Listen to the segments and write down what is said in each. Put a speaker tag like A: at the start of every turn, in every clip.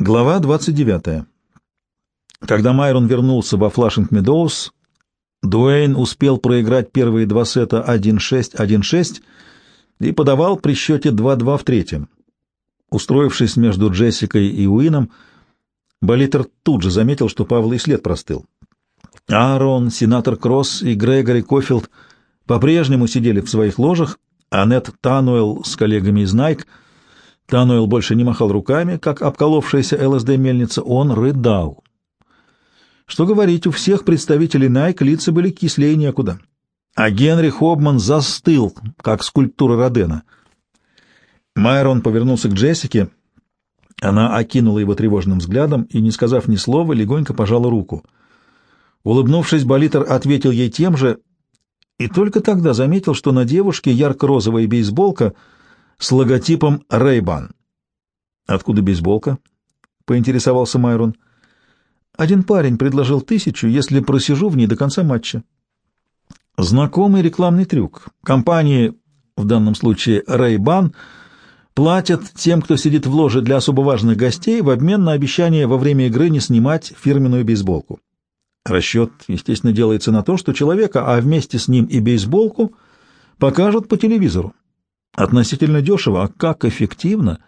A: Глава 29. Когда Майрон вернулся во Флашинг Медоуз, Дуэйн успел проиграть первые два сета 1-6, 1-6 и подавал при счете 2-2 в третьем. Устроившись между Джессикой и Уином, Болитер тут же заметил, что Павла и след простыл. Аарон, сенатор Кросс и Грегори Кофилд по-прежнему сидели в своих ложах, а Нет Тануэлл с коллегами из Найк — Тануэл больше не махал руками, как обколовшаяся ЛСД-мельница, он рыдал. Что говорить, у всех представителей Найк лица были кислее некуда. А Генри Хобман застыл, как скульптура Родена. Майрон повернулся к Джессике. Она окинула его тревожным взглядом и, не сказав ни слова, легонько пожала руку. Улыбнувшись, Болитер ответил ей тем же, и только тогда заметил, что на девушке ярко-розовая бейсболка — с логотипом Ray-Ban. «Откуда бейсболка?» — поинтересовался Майрон. «Один парень предложил тысячу, если просижу в ней до конца матча». Знакомый рекламный трюк. Компании, в данном случае Ray-Ban, платят тем, кто сидит в ложе для особо важных гостей, в обмен на обещание во время игры не снимать фирменную бейсболку. Расчет, естественно, делается на то, что человека, а вместе с ним и бейсболку, покажут по телевизору. Относительно дешево, а как эффективно?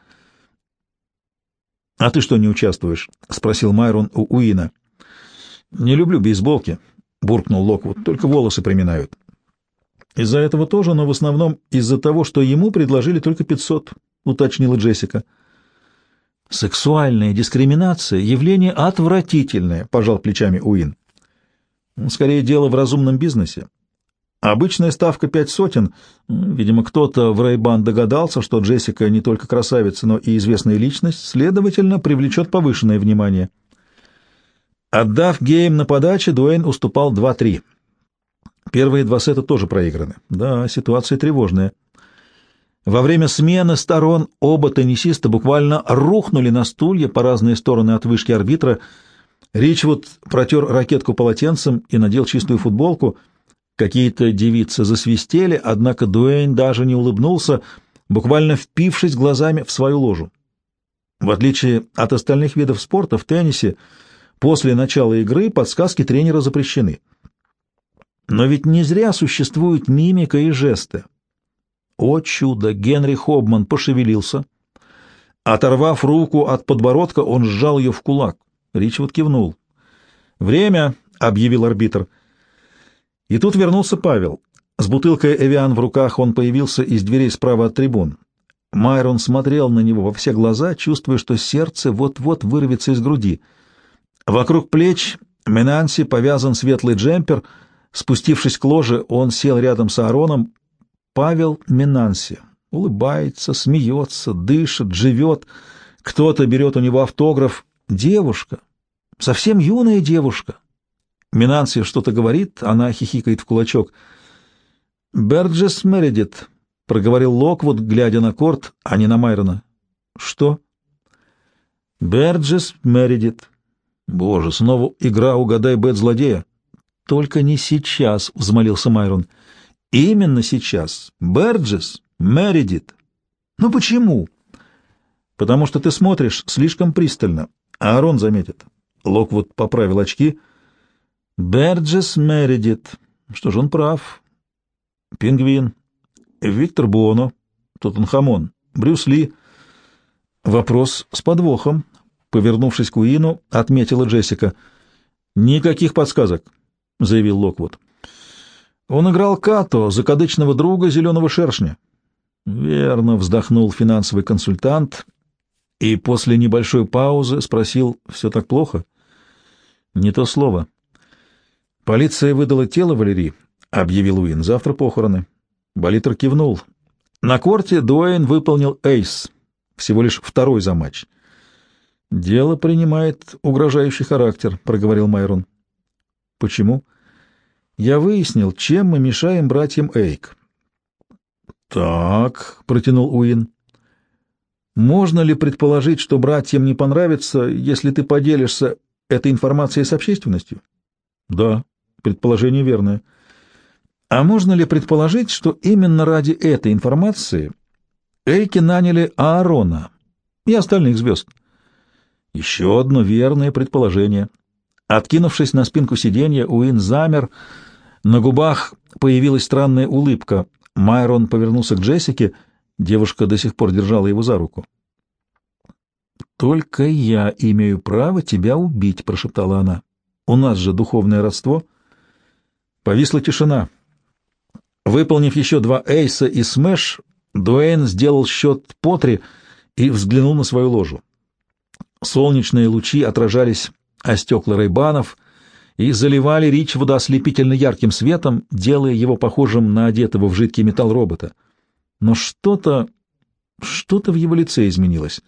A: — А ты что, не участвуешь? — спросил Майрон у Уина. — Не люблю бейсболки, — буркнул Локвуд, — только волосы приминают. — Из-за этого тоже, но в основном из-за того, что ему предложили только пятьсот, — уточнила Джессика. — Сексуальная дискриминация — явление отвратительное, — пожал плечами Уин. — Скорее дело в разумном бизнесе. Обычная ставка пять сотен. Видимо, кто-то в Ray-Ban догадался, что Джессика не только красавица, но и известная личность, следовательно, привлечет повышенное внимание. Отдав гейм на подаче, Дуэйн уступал 2-3. Первые два сета тоже проиграны. Да, ситуация тревожная. Во время смены сторон оба теннисиста буквально рухнули на стулья по разные стороны от вышки арбитра. Ричвуд протер ракетку полотенцем и надел чистую футболку — Какие-то девицы засвистели, однако Дуэйн даже не улыбнулся, буквально впившись глазами в свою ложу. В отличие от остальных видов спорта, в теннисе после начала игры подсказки тренера запрещены. Но ведь не зря существуют мимика и жесты. О чудо! Генри Хобман пошевелился. Оторвав руку от подбородка, он сжал ее в кулак. Ричвуд кивнул. «Время!» — объявил арбитр — и тут вернулся Павел. С бутылкой «Эвиан» в руках он появился из дверей справа от трибун. Майрон смотрел на него во все глаза, чувствуя, что сердце вот-вот вырвется из груди. Вокруг плеч Менанси повязан светлый джемпер. Спустившись к ложе, он сел рядом с Аароном. Павел Менанси улыбается, смеется, дышит, живет. Кто-то берет у него автограф. Девушка, совсем юная девушка, Минанси что-то говорит, она хихикает в кулачок. «Берджес Мередит», — проговорил Локвуд, глядя на корт, а не на Майрона. «Что?» «Берджес Мередит». «Боже, снова игра «Угадай Бет злодея». «Только не сейчас», — взмолился Майрон. «Именно сейчас. Берджес Мередит». «Ну почему?» «Потому что ты смотришь слишком пристально. Аарон заметит». Локвуд поправил очки — Берджес Мередит. Что ж, он прав. Пингвин. Виктор Буоно. Тутанхамон. Брюс Ли. Вопрос с подвохом. Повернувшись к Уину, отметила Джессика. «Никаких подсказок», — заявил Локвуд. «Он играл Като, закадычного друга зеленого шершня». «Верно», — вздохнул финансовый консультант и после небольшой паузы спросил, «Все так плохо?» «Не то слово», «Полиция выдала тело Валерии», — объявил Уин. «Завтра похороны». Болитер кивнул. На корте Дуэйн выполнил эйс, всего лишь второй за матч. «Дело принимает угрожающий характер», — проговорил Майрон. «Почему?» «Я выяснил, чем мы мешаем братьям Эйк». «Так», — протянул Уин. «Можно ли предположить, что братьям не понравится, если ты поделишься этой информацией с общественностью?» «Да», Предположение верное. А можно ли предположить, что именно ради этой информации Эйки наняли Аарона и остальных звезд? Еще одно верное предположение. Откинувшись на спинку сиденья, Уин замер. На губах появилась странная улыбка. Майрон повернулся к Джессике. Девушка до сих пор держала его за руку. «Только я имею право тебя убить», — прошептала она. «У нас же духовное родство». Повисла тишина. Выполнив еще два эйса и смеш, Дуэйн сделал счет по три и взглянул на свою ложу. Солнечные лучи отражались о стекла рейбанов и заливали Ричвуда ослепительно ярким светом, делая его похожим на одетого в жидкий металл робота. Но что-то, что-то в его лице изменилось.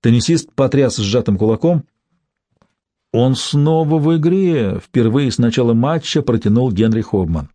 A: Теннисист потряс сжатым кулаком. Он снова в игре. Впервые с начала матча протянул Генри Хобман.